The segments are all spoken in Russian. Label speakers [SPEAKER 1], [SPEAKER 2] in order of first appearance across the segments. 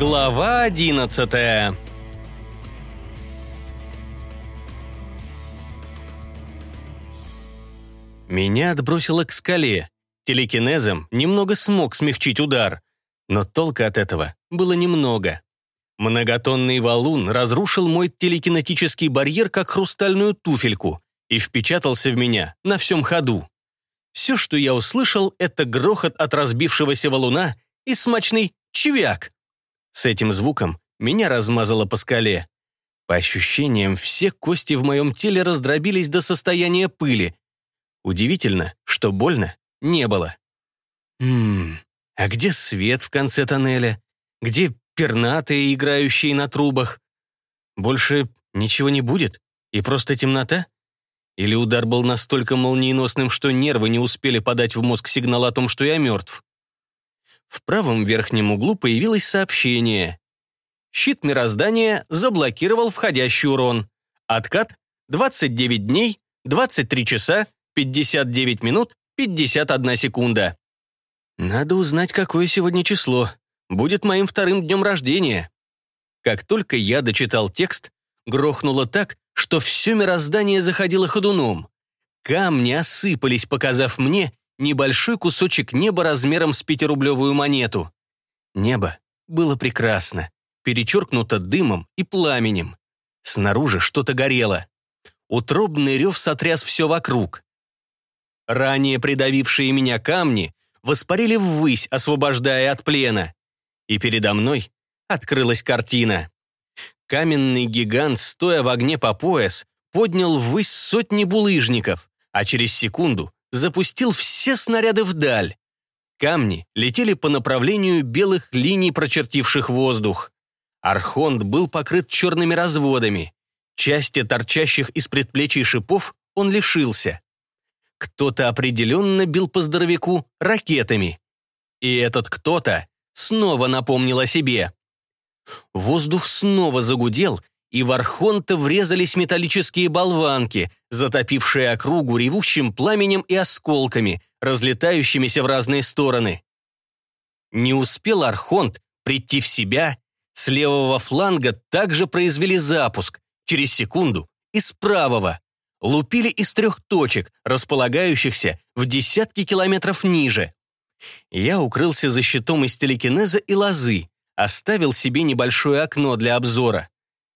[SPEAKER 1] Глава одиннадцатая Меня отбросило к скале. Телекинезом немного смог смягчить удар, но толка от этого было немного. Многотонный валун разрушил мой телекинетический барьер как хрустальную туфельку и впечатался в меня на всем ходу. Все, что я услышал, это грохот от разбившегося валуна и смачный чвяк. С этим звуком меня размазало по скале. По ощущениям, все кости в моем теле раздробились до состояния пыли. Удивительно, что больно не было. Ммм, а где свет в конце тоннеля? Где пернатые, играющие на трубах? Больше ничего не будет? И просто темнота? Или удар был настолько молниеносным, что нервы не успели подать в мозг сигнал о том, что я мертв? В правом верхнем углу появилось сообщение. Щит мироздания заблокировал входящий урон. Откат 29 дней, 23 часа, 59 минут, 51 секунда. Надо узнать, какое сегодня число. Будет моим вторым днем рождения. Как только я дочитал текст, грохнуло так, что все мироздание заходило ходуном. Камни осыпались, показав мне небольшой кусочек неба размером с пятирублевую монету. Небо было прекрасно, перечеркнуто дымом и пламенем. Снаружи что-то горело. Утробный рев сотряс все вокруг. Ранее придавившие меня камни воспарили ввысь, освобождая от плена. И передо мной открылась картина. Каменный гигант, стоя в огне по пояс, поднял ввысь сотни булыжников, а через секунду запустил все снаряды вдаль. Камни летели по направлению белых линий, прочертивших воздух. Архонт был покрыт черными разводами. Части торчащих из предплечий шипов он лишился. Кто-то определенно бил по здоровяку ракетами. И этот кто-то снова напомнил о себе. Воздух снова загудел, и в Архонта врезались металлические болванки, затопившие округу ревущим пламенем и осколками, разлетающимися в разные стороны. Не успел Архонт прийти в себя, с левого фланга также произвели запуск, через секунду из правого. Лупили из трех точек, располагающихся в десятки километров ниже. Я укрылся за щитом из телекинеза и лозы, оставил себе небольшое окно для обзора.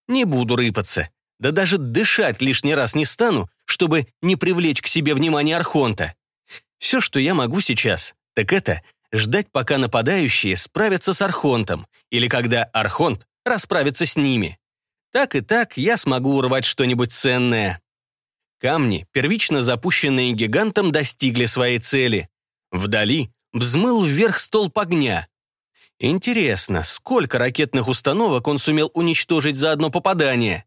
[SPEAKER 1] Не буду рыпаться. Да даже дышать лишний раз не стану, чтобы не привлечь к себе внимание Архонта. Все, что я могу сейчас, так это ждать, пока нападающие справятся с Архонтом, или когда Архонт расправится с ними. Так и так я смогу урвать что-нибудь ценное. Камни, первично запущенные гигантом, достигли своей цели. Вдали взмыл вверх столб огня, Интересно, сколько ракетных установок он сумел уничтожить за одно попадание?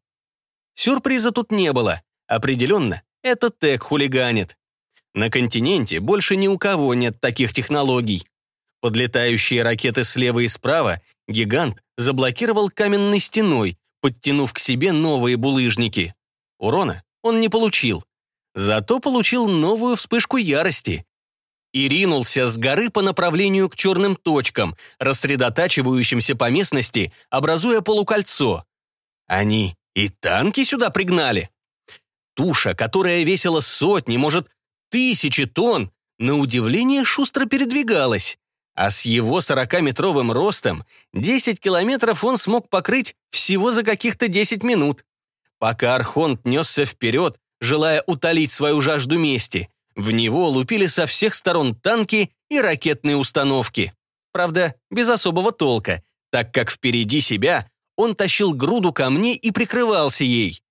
[SPEAKER 1] Сюрприза тут не было. Определенно, это ТЭК хулиганит. На континенте больше ни у кого нет таких технологий. Подлетающие ракеты слева и справа гигант заблокировал каменной стеной, подтянув к себе новые булыжники. Урона он не получил. Зато получил новую вспышку ярости и ринулся с горы по направлению к черным точкам, рассредотачивающимся по местности, образуя полукольцо. Они и танки сюда пригнали. Туша, которая весила сотни, может, тысячи тонн, на удивление шустро передвигалась. А с его 40-метровым ростом 10 километров он смог покрыть всего за каких-то 10 минут. Пока Архонт несся вперед, желая утолить свою жажду мести, в него лупили со всех сторон танки и ракетные установки. Правда, без особого толка, так как впереди себя он тащил груду камней и прикрывался ей.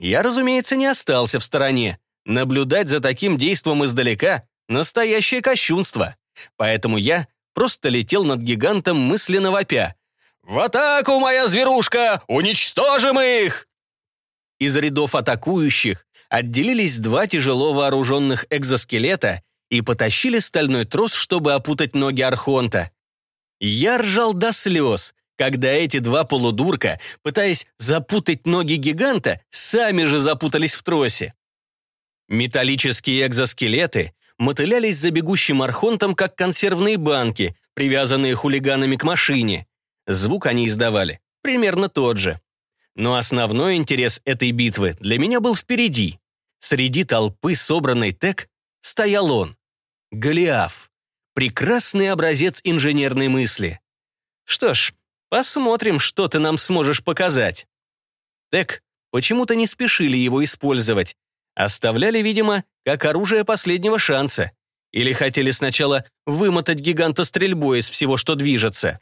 [SPEAKER 1] Я, разумеется, не остался в стороне. Наблюдать за таким действом издалека — настоящее кощунство. Поэтому я просто летел над гигантом мысленно вопя. «В атаку, моя зверушка! Уничтожим их!» Из рядов атакующих отделились два тяжело вооруженных экзоскелета и потащили стальной трос, чтобы опутать ноги Архонта. Я ржал до слез, когда эти два полудурка, пытаясь запутать ноги гиганта, сами же запутались в тросе. Металлические экзоскелеты мотылялись за бегущим архонтом, как консервные банки, привязанные хулиганами к машине. Звук они издавали примерно тот же. Но основной интерес этой битвы для меня был впереди. Среди толпы, собранной ТЭК, стоял он. Голиаф. Прекрасный образец инженерной мысли. Что ж, посмотрим, что ты нам сможешь показать. ТЭК почему-то не спешили его использовать. Оставляли, видимо, как оружие последнего шанса. Или хотели сначала вымотать гиганта стрельбой из всего, что движется.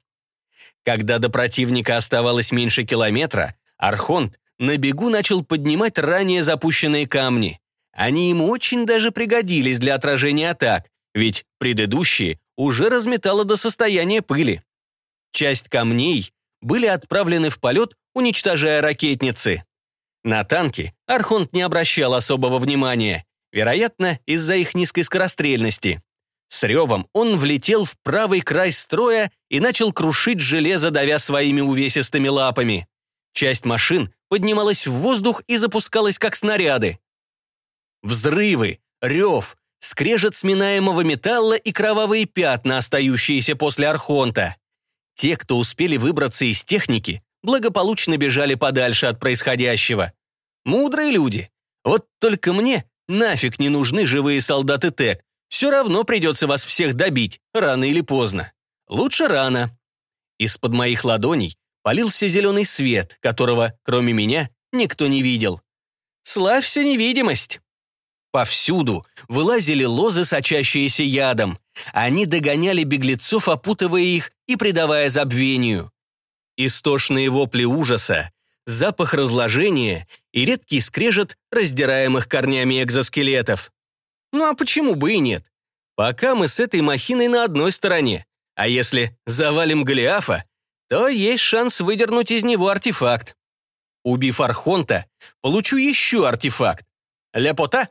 [SPEAKER 1] Когда до противника оставалось меньше километра, Архонт на бегу начал поднимать ранее запущенные камни. Они ему очень даже пригодились для отражения атак, ведь предыдущие уже разметало до состояния пыли. Часть камней были отправлены в полет, уничтожая ракетницы. На танки Архонт не обращал особого внимания, вероятно, из-за их низкой скорострельности. С ревом он влетел в правый край строя и начал крушить железо, давя своими увесистыми лапами. Часть машин поднималась в воздух и запускалась как снаряды. Взрывы, рев, скрежет сминаемого металла и кровавые пятна, остающиеся после Архонта. Те, кто успели выбраться из техники, благополучно бежали подальше от происходящего. Мудрые люди. Вот только мне нафиг не нужны живые солдаты ТЭК. Все равно придется вас всех добить, рано или поздно. Лучше рано. Из-под моих ладоней полился зеленый свет, которого, кроме меня, никто не видел. Славься невидимость! Повсюду вылазили лозы, сочащиеся ядом. Они догоняли беглецов, опутывая их и придавая забвению. Истошные вопли ужаса, запах разложения и редкий скрежет раздираемых корнями экзоскелетов. Ну а почему бы и нет? Пока мы с этой махиной на одной стороне. А если завалим Голиафа, то есть шанс выдернуть из него артефакт. Убив Архонта, получу еще артефакт. Ляпота?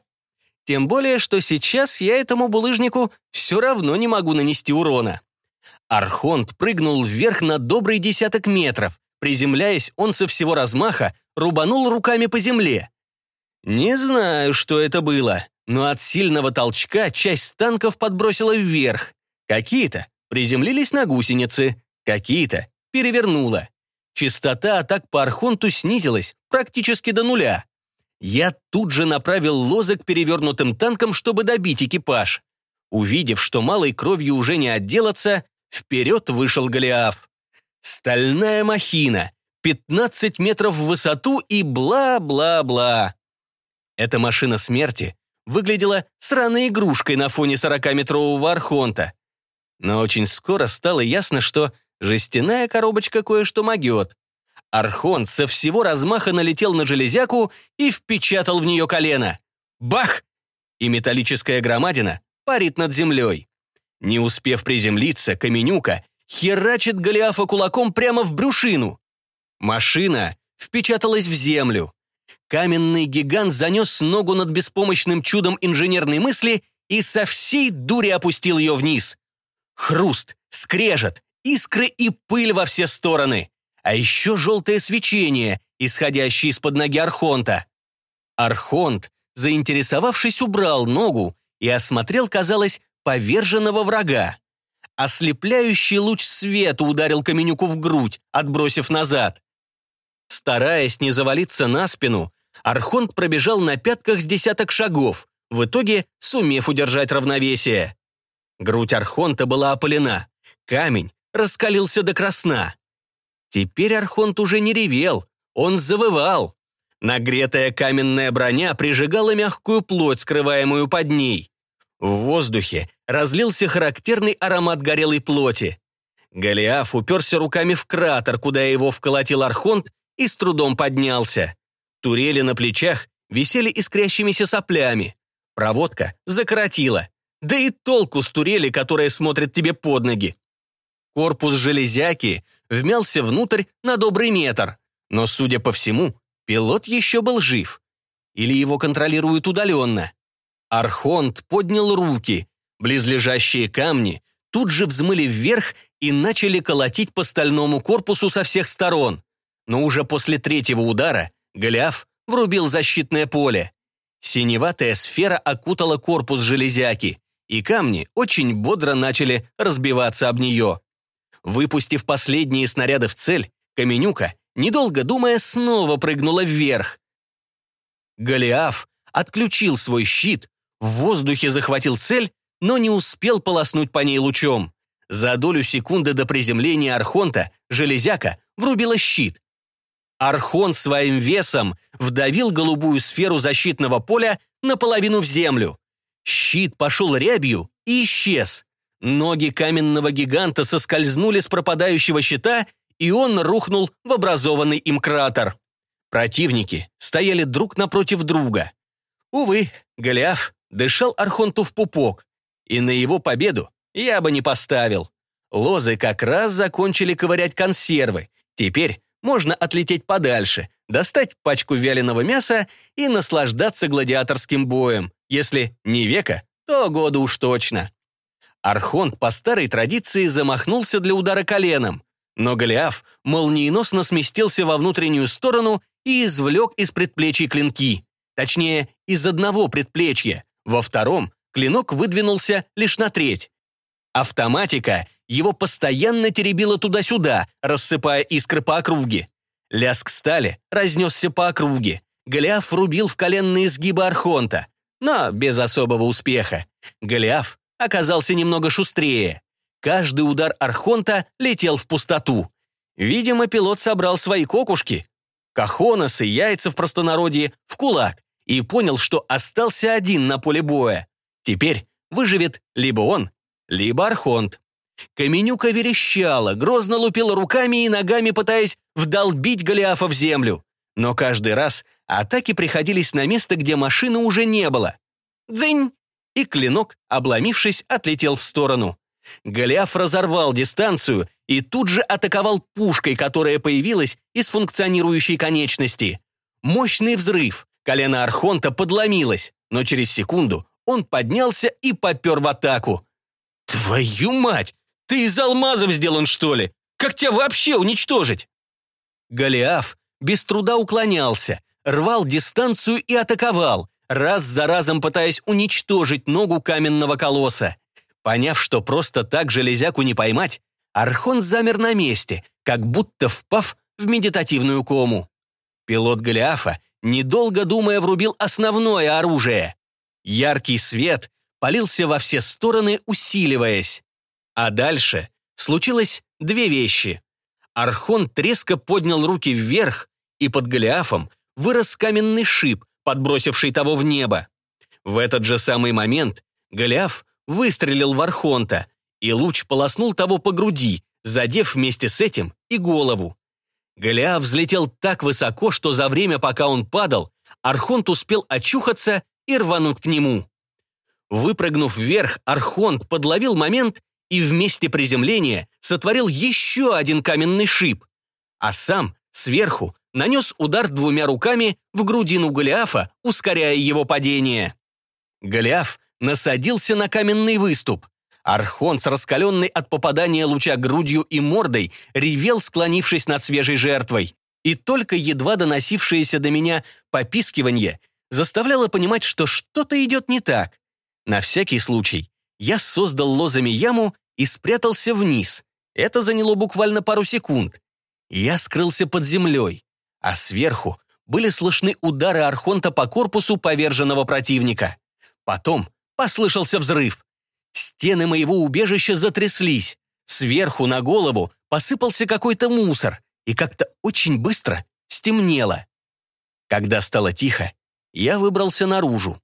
[SPEAKER 1] Тем более, что сейчас я этому булыжнику все равно не могу нанести урона. Архонт прыгнул вверх на добрый десяток метров. Приземляясь, он со всего размаха рубанул руками по земле. Не знаю, что это было, но от сильного толчка часть танков подбросила вверх. Какие-то приземлились на гусеницы, какие-то перевернуло. Частота атак по Архонту снизилась практически до нуля. Я тут же направил лозы к перевернутым танкам, чтобы добить экипаж. Увидев, что малой кровью уже не отделаться, вперед вышел Голиаф. Стальная махина, 15 метров в высоту и бла-бла-бла. Эта машина смерти выглядела сраной игрушкой на фоне 40-метрового архонта. Но очень скоро стало ясно, что жестяная коробочка кое-что могет. Архон со всего размаха налетел на железяку и впечатал в нее колено. Бах! И металлическая громадина парит над землей. Не успев приземлиться, Каменюка херачит Голиафа кулаком прямо в брюшину. Машина впечаталась в землю. Каменный гигант занес ногу над беспомощным чудом инженерной мысли и со всей дури опустил ее вниз. Хруст, скрежет, искры и пыль во все стороны а еще желтое свечение, исходящее из-под ноги Архонта. Архонт, заинтересовавшись, убрал ногу и осмотрел, казалось, поверженного врага. Ослепляющий луч света ударил Каменюку в грудь, отбросив назад. Стараясь не завалиться на спину, Архонт пробежал на пятках с десяток шагов, в итоге сумев удержать равновесие. Грудь Архонта была опалена, камень раскалился до красна. Теперь Архонт уже не ревел, он завывал. Нагретая каменная броня прижигала мягкую плоть, скрываемую под ней. В воздухе разлился характерный аромат горелой плоти. Голиаф уперся руками в кратер, куда его вколотил Архонт, и с трудом поднялся. Турели на плечах висели искрящимися соплями. Проводка закоротила. Да и толку с турели, которая смотрит тебе под ноги. Корпус железяки вмялся внутрь на добрый метр. Но, судя по всему, пилот еще был жив. Или его контролируют удаленно. Архонт поднял руки. Близлежащие камни тут же взмыли вверх и начали колотить по стальному корпусу со всех сторон. Но уже после третьего удара Голиаф врубил защитное поле. Синеватая сфера окутала корпус железяки, и камни очень бодро начали разбиваться об нее. Выпустив последние снаряды в цель, Каменюка, недолго думая, снова прыгнула вверх. Голиаф отключил свой щит, в воздухе захватил цель, но не успел полоснуть по ней лучом. За долю секунды до приземления Архонта железяка врубила щит. Архон своим весом вдавил голубую сферу защитного поля наполовину в землю. Щит пошел рябью и исчез. Ноги каменного гиганта соскользнули с пропадающего щита, и он рухнул в образованный им кратер. Противники стояли друг напротив друга. Увы, Голиаф дышал Архонту в пупок, и на его победу я бы не поставил. Лозы как раз закончили ковырять консервы. Теперь можно отлететь подальше, достать пачку вяленого мяса и наслаждаться гладиаторским боем. Если не века, то года уж точно. Архонт по старой традиции замахнулся для удара коленом, но Голиаф молниеносно сместился во внутреннюю сторону и извлек из предплечий клинки. Точнее, из одного предплечья. Во втором клинок выдвинулся лишь на треть. Автоматика его постоянно теребила туда-сюда, рассыпая искры по округе. Лязг стали разнесся по округе. Голиаф врубил в коленные сгибы Архонта, но без особого успеха. Голиаф оказался немного шустрее. Каждый удар Архонта летел в пустоту. Видимо, пилот собрал свои кокушки, кахоносы, яйца в простонародье, в кулак и понял, что остался один на поле боя. Теперь выживет либо он, либо Архонт. Каменюка верещала, грозно лупила руками и ногами, пытаясь вдолбить Голиафа в землю. Но каждый раз атаки приходились на место, где машины уже не было. Дзынь! И клинок, обломившись, отлетел в сторону. Голиаф разорвал дистанцию и тут же атаковал пушкой, которая появилась из функционирующей конечности. Мощный взрыв. Колено Архонта подломилось, но через секунду он поднялся и попер в атаку. «Твою мать! Ты из алмазов сделан, что ли? Как тебя вообще уничтожить?» Голиаф без труда уклонялся, рвал дистанцию и атаковал, раз за разом пытаясь уничтожить ногу каменного колосса. Поняв, что просто так железяку не поймать, Архон замер на месте, как будто впав в медитативную кому. Пилот Голиафа, недолго думая, врубил основное оружие. Яркий свет полился во все стороны, усиливаясь. А дальше случилось две вещи. Архон треско поднял руки вверх, и под Голиафом вырос каменный шип, подбросивший того в небо. В этот же самый момент Голиаф выстрелил в Архонта, и луч полоснул того по груди, задев вместе с этим и голову. Голиаф взлетел так высоко, что за время, пока он падал, Архонт успел очухаться и рвануть к нему. Выпрыгнув вверх, Архонт подловил момент и вместе приземления сотворил еще один каменный шип, а сам сверху нанес удар двумя руками в грудину Голиафа, ускоряя его падение. Голиаф насадился на каменный выступ. Архон с раскаленной от попадания луча грудью и мордой ревел, склонившись над свежей жертвой. И только едва доносившееся до меня попискивание заставляло понимать, что что-то идет не так. На всякий случай я создал лозами яму и спрятался вниз. Это заняло буквально пару секунд. Я скрылся под землей, а сверху были слышны удары Архонта по корпусу поверженного противника. Потом послышался взрыв. Стены моего убежища затряслись. Сверху на голову посыпался какой-то мусор, и как-то очень быстро стемнело. Когда стало тихо, я выбрался наружу.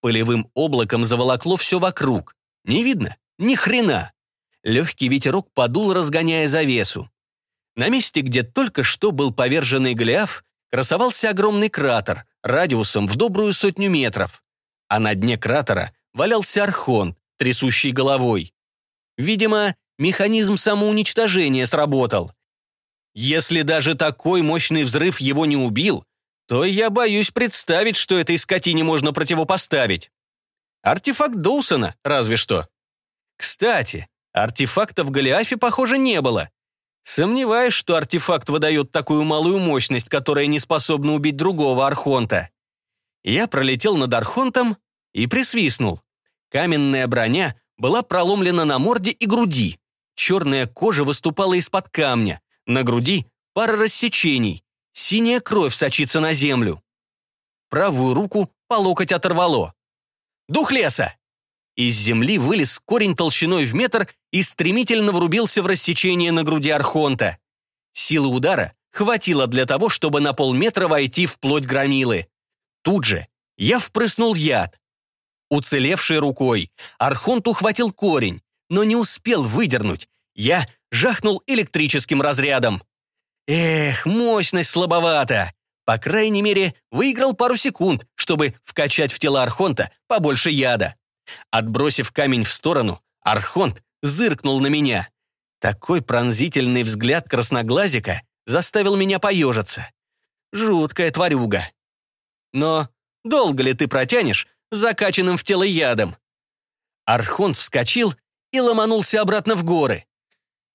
[SPEAKER 1] Пылевым облаком заволокло все вокруг. Не видно ни хрена. Легкий ветерок подул, разгоняя завесу. На месте, где только что был поверженный Голиаф, красовался огромный кратер радиусом в добрую сотню метров. А на дне кратера валялся архон, трясущий головой. Видимо, механизм самоуничтожения сработал. Если даже такой мощный взрыв его не убил, то я боюсь представить, что этой скотине можно противопоставить. Артефакт Доусона, разве что. Кстати, артефакта в Голиафе, похоже, не было. Сомневаюсь, что артефакт выдает такую малую мощность, которая не способна убить другого Архонта. Я пролетел над Архонтом и присвистнул. Каменная броня была проломлена на морде и груди. Черная кожа выступала из-под камня, на груди пара рассечений, синяя кровь сочится на землю. Правую руку по локоть оторвало. «Дух леса!» Из земли вылез корень толщиной в метр и стремительно врубился в рассечение на груди Архонта. Силы удара хватило для того, чтобы на полметра войти в плоть громилы. Тут же я впрыснул яд. Уцелевшей рукой Архонт ухватил корень, но не успел выдернуть. Я жахнул электрическим разрядом. Эх, мощность слабовата. По крайней мере, выиграл пару секунд, чтобы вкачать в тело Архонта побольше яда. Отбросив камень в сторону, Архонт зыркнул на меня. Такой пронзительный взгляд красноглазика заставил меня поежиться. Жуткая тварюга. Но долго ли ты протянешь закачанным в тело ядом? Архонт вскочил и ломанулся обратно в горы.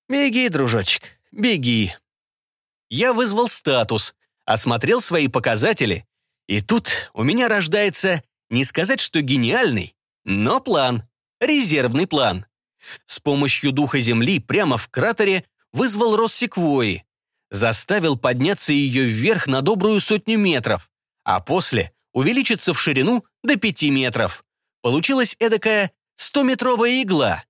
[SPEAKER 1] «Беги, дружочек, беги». Я вызвал статус, осмотрел свои показатели, и тут у меня рождается, не сказать, что гениальный, но план, резервный план. С помощью духа Земли прямо в кратере вызвал рост секвои, заставил подняться ее вверх на добрую сотню метров, а после увеличиться в ширину до пяти метров. Получилась эдакая стометровая игла.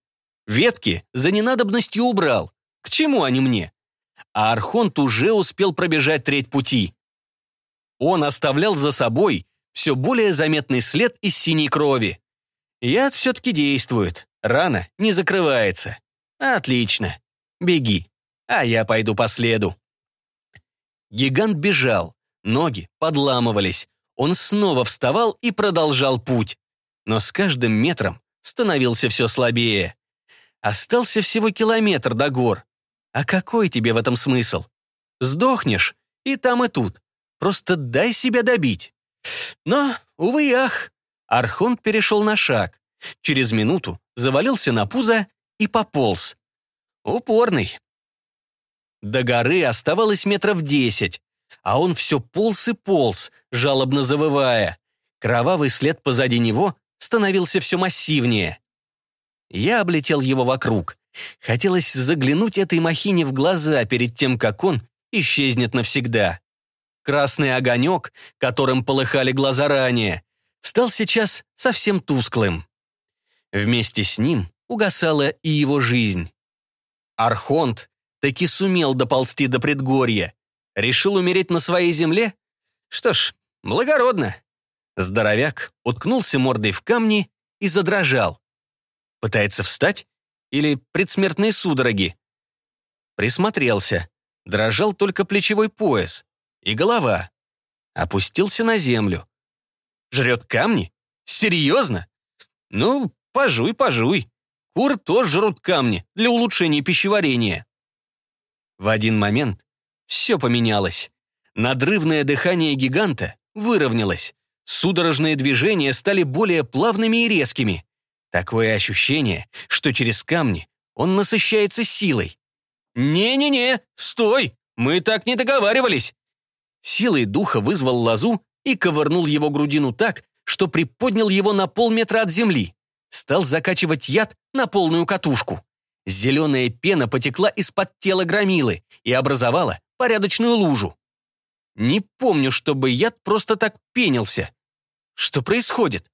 [SPEAKER 1] Ветки за ненадобностью убрал. К чему они мне? А Архонт уже успел пробежать треть пути. Он оставлял за собой все более заметный след из синей крови. Яд все-таки действует, рана не закрывается. Отлично. Беги, а я пойду по следу. Гигант бежал, ноги подламывались. Он снова вставал и продолжал путь. Но с каждым метром становился все слабее. Остался всего километр до гор. А какой тебе в этом смысл? Сдохнешь и там, и тут. Просто дай себя добить. Но, увы и ах, Архонт перешел на шаг. Через минуту завалился на пузо и пополз. Упорный. До горы оставалось метров десять, а он все полз и полз, жалобно завывая. Кровавый след позади него становился все массивнее. Я облетел его вокруг. Хотелось заглянуть этой махине в глаза перед тем, как он исчезнет навсегда. Красный огонек, которым полыхали глаза ранее, стал сейчас совсем тусклым. Вместе с ним угасала и его жизнь. Архонт таки сумел доползти до предгорья. Решил умереть на своей земле? Что ж, благородно. Здоровяк уткнулся мордой в камни и задрожал. Пытается встать? Или предсмертные судороги? Присмотрелся. Дрожал только плечевой пояс. И голова. Опустился на землю. Жрет камни? Серьезно? Ну, пожуй, пожуй. Куры тоже жрут камни для улучшения пищеварения. В один момент все поменялось. Надрывное дыхание гиганта выровнялось. Судорожные движения стали более плавными и резкими. Такое ощущение, что через камни он насыщается силой. «Не-не-не, стой! Мы так не договаривались!» Силой духа вызвал лозу и ковырнул его грудину так, что приподнял его на полметра от земли. Стал закачивать яд на полную катушку. Зеленая пена потекла из-под тела громилы и образовала порядочную лужу. Не помню, чтобы яд просто так пенился. Что происходит?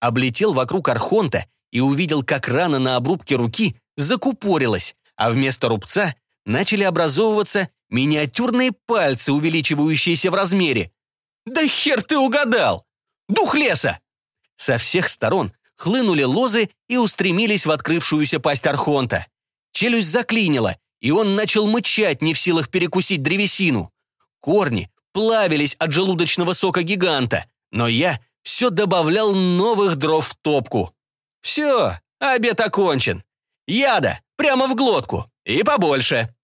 [SPEAKER 1] Облетел вокруг Архонта и увидел, как рана на обрубке руки закупорилась, а вместо рубца начали образовываться миниатюрные пальцы, увеличивающиеся в размере. «Да хер ты угадал! Дух леса!» Со всех сторон хлынули лозы и устремились в открывшуюся пасть Архонта. Челюсть заклинила, и он начал мычать, не в силах перекусить древесину. Корни плавились от желудочного сока гиганта, но я все добавлял новых дров в топку. Все, обед окончен. Яда, прямо в глотку. И побольше.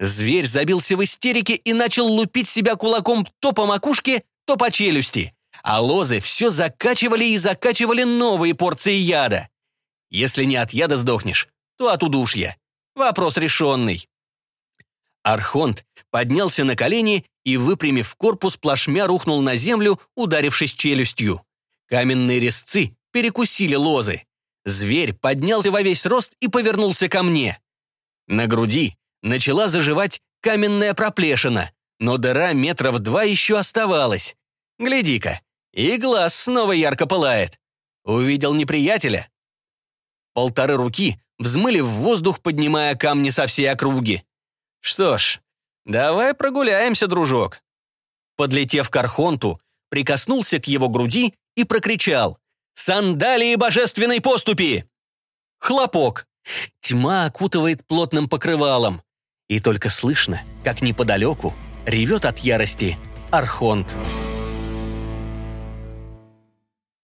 [SPEAKER 1] Зверь забился в истерике и начал лупить себя кулаком то по макушке, то по челюсти а лозы все закачивали и закачивали новые порции яда. Если не от яда сдохнешь, то от удушья. Вопрос решенный. Архонт поднялся на колени и, выпрямив корпус, плашмя рухнул на землю, ударившись челюстью. Каменные резцы перекусили лозы. Зверь поднялся во весь рост и повернулся ко мне. На груди начала заживать каменная проплешина, но дыра метров два еще оставалась. Гляди-ка, и глаз снова ярко пылает. Увидел неприятеля. Полторы руки взмыли в воздух, поднимая камни со всей округи. Что ж, давай прогуляемся, дружок. Подлетев к Архонту, прикоснулся к его груди и прокричал «Сандалии божественной поступи!» Хлопок. Тьма окутывает плотным покрывалом. И только слышно, как неподалеку ревет от ярости Архонт.